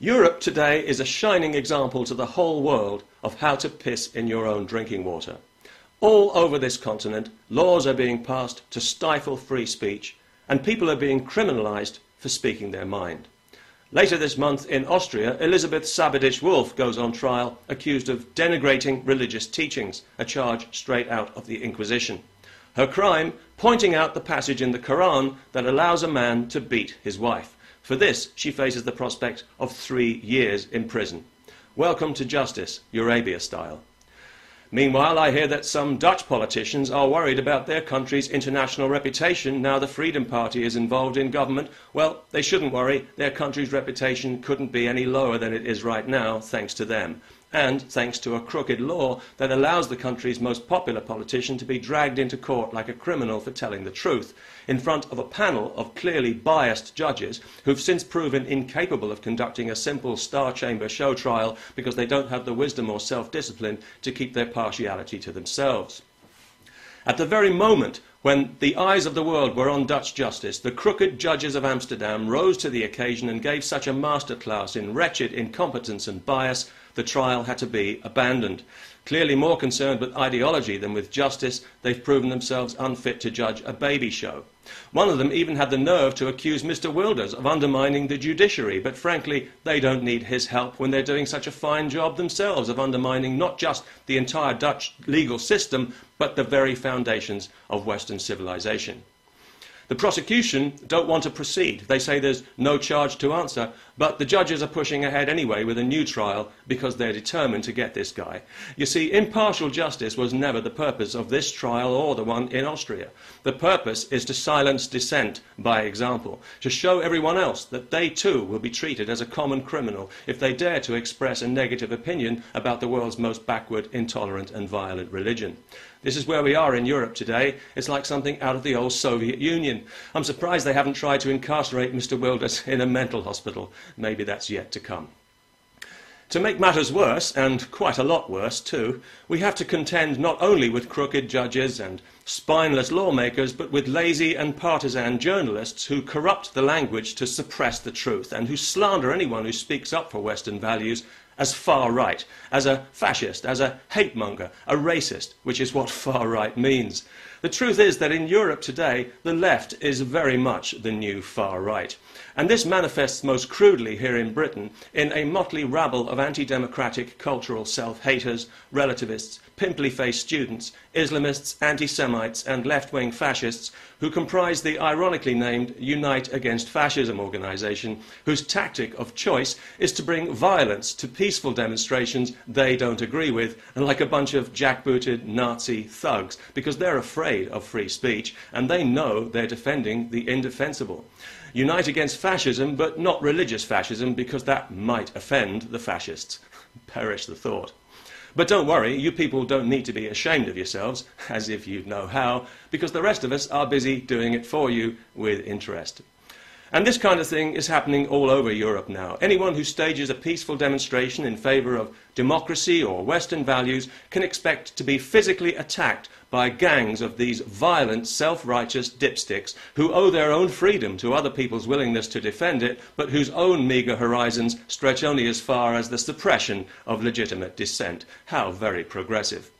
Europe today is a shining example to the whole world of how to piss in your own drinking water. All over this continent, laws are being passed to stifle free speech, and people are being criminalized for speaking their mind. Later this month in Austria, Elisabeth Sabaditsch-Wolff goes on trial accused of denigrating religious teachings, a charge straight out of the Inquisition. Her crime, pointing out the passage in the Quran that allows a man to beat his wife. For this, she faces the prospect of three years in prison. Welcome to justice, Eurabia style. Meanwhile, I hear that some Dutch politicians are worried about their country's international reputation now the Freedom Party is involved in government. Well, they shouldn't worry. Their country's reputation couldn't be any lower than it is right now, thanks to them and thanks to a crooked law that allows the country's most popular politician to be dragged into court like a criminal for telling the truth, in front of a panel of clearly biased judges who've since proven incapable of conducting a simple star chamber show trial because they don't have the wisdom or self-discipline to keep their partiality to themselves. At the very moment when the eyes of the world were on Dutch justice, the crooked judges of Amsterdam rose to the occasion and gave such a masterclass in wretched incompetence and bias the trial had to be abandoned. Clearly more concerned with ideology than with justice, they've proven themselves unfit to judge a baby show. One of them even had the nerve to accuse Mr. Wilders of undermining the judiciary, but frankly, they don't need his help when they're doing such a fine job themselves of undermining not just the entire Dutch legal system, but the very foundations of Western civilization. The prosecution don't want to proceed. They say there's no charge to answer, but the judges are pushing ahead anyway with a new trial because they're determined to get this guy. You see, impartial justice was never the purpose of this trial or the one in Austria. The purpose is to silence dissent by example, to show everyone else that they too will be treated as a common criminal if they dare to express a negative opinion about the world's most backward, intolerant and violent religion. This is where we are in Europe today. It's like something out of the old Soviet Union. I'm surprised they haven't tried to incarcerate Mr. Wilders in a mental hospital. Maybe that's yet to come. To make matters worse, and quite a lot worse too, we have to contend not only with crooked judges and spineless lawmakers, but with lazy and partisan journalists who corrupt the language to suppress the truth and who slander anyone who speaks up for Western values as far right, as a fascist, as a hate monger, a racist, which is what far right means. The truth is that in Europe today, the left is very much the new far right. And this manifests most crudely here in Britain in a motley rabble of anti-democratic cultural self-haters, relativists, pimply-faced students, Islamists, anti-Semites and left-wing fascists who comprise the ironically named Unite Against Fascism organisation, whose tactic of choice is to bring violence to peaceful demonstrations they don't agree with, and like a bunch of jackbooted Nazi thugs, because they're afraid of free speech and they know they're defending the indefensible unite against fascism, but not religious fascism, because that might offend the fascists. Perish the thought. But don't worry, you people don't need to be ashamed of yourselves, as if you'd know how, because the rest of us are busy doing it for you with interest. And this kind of thing is happening all over Europe now. Anyone who stages a peaceful demonstration in favour of democracy or Western values can expect to be physically attacked by gangs of these violent, self-righteous dipsticks who owe their own freedom to other people's willingness to defend it, but whose own meagre horizons stretch only as far as the suppression of legitimate dissent. How very progressive.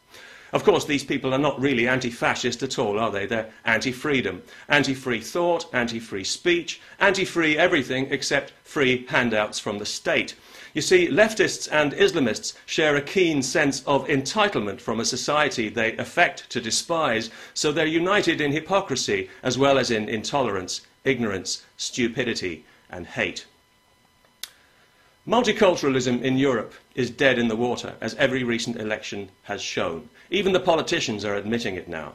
Of course, these people are not really anti-fascist at all, are they? They're anti-freedom, anti-free thought, anti-free speech, anti-free everything except free handouts from the state. You see, leftists and Islamists share a keen sense of entitlement from a society they affect to despise, so they're united in hypocrisy as well as in intolerance, ignorance, stupidity, and hate. Multiculturalism in Europe is dead in the water, as every recent election has shown. Even the politicians are admitting it now.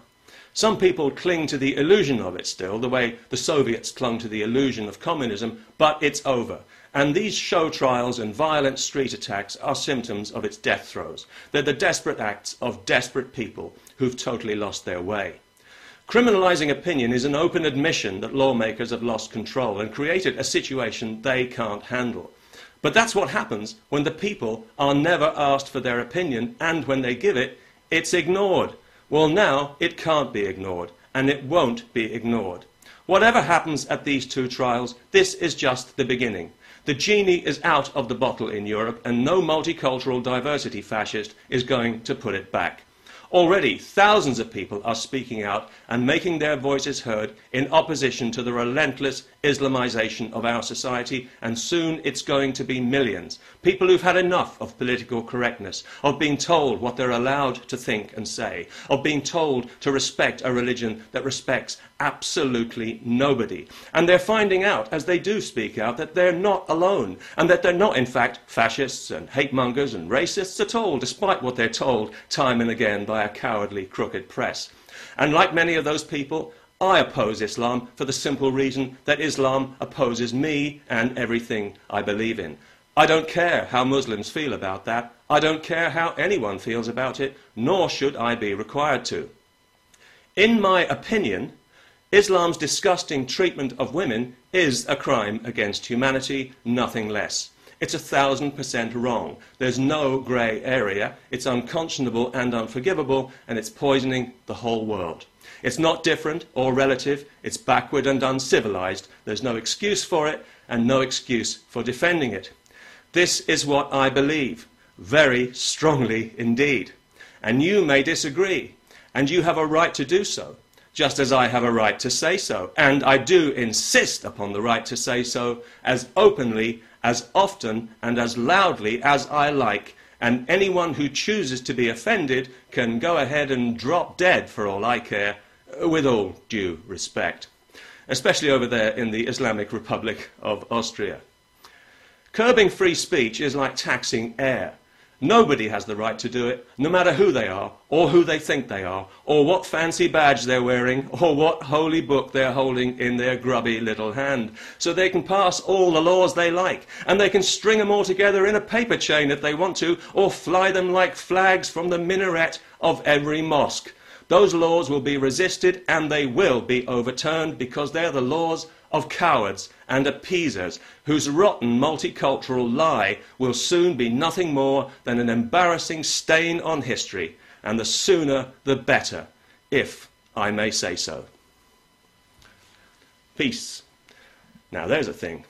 Some people cling to the illusion of it still, the way the Soviets clung to the illusion of communism, but it's over. And these show trials and violent street attacks are symptoms of its death throes. They're the desperate acts of desperate people who've totally lost their way. Criminalising opinion is an open admission that lawmakers have lost control and created a situation they can't handle. But that's what happens when the people are never asked for their opinion, and when they give it, it's ignored. Well, now it can't be ignored, and it won't be ignored. Whatever happens at these two trials, this is just the beginning. The genie is out of the bottle in Europe, and no multicultural diversity fascist is going to put it back. Already, thousands of people are speaking out and making their voices heard in opposition to the relentless Islamization of our society, and soon it's going to be millions. People who've had enough of political correctness, of being told what they're allowed to think and say, of being told to respect a religion that respects absolutely nobody. And they're finding out, as they do speak out, that they're not alone, and that they're not, in fact, fascists and hate mongers and racists at all, despite what they're told time and again by a cowardly, crooked press. And like many of those people, I oppose Islam for the simple reason that Islam opposes me and everything I believe in. I don't care how Muslims feel about that. I don't care how anyone feels about it, nor should I be required to. In my opinion, Islam's disgusting treatment of women is a crime against humanity, nothing less. It's a thousand percent wrong. There's no grey area. It's unconscionable and unforgivable, and it's poisoning the whole world. It's not different or relative. It's backward and uncivilized. There's no excuse for it, and no excuse for defending it. This is what I believe, very strongly indeed. And you may disagree, and you have a right to do so just as I have a right to say so. And I do insist upon the right to say so as openly, as often, and as loudly as I like. And anyone who chooses to be offended can go ahead and drop dead for all I care, with all due respect, especially over there in the Islamic Republic of Austria. Curbing free speech is like taxing air. Nobody has the right to do it, no matter who they are, or who they think they are, or what fancy badge they're wearing, or what holy book they're holding in their grubby little hand. So they can pass all the laws they like, and they can string them all together in a paper chain if they want to, or fly them like flags from the minaret of every mosque. Those laws will be resisted and they will be overturned because they're the laws of cowards and appeasers whose rotten multicultural lie will soon be nothing more than an embarrassing stain on history, and the sooner the better, if I may say so. Peace. Now there's a thing.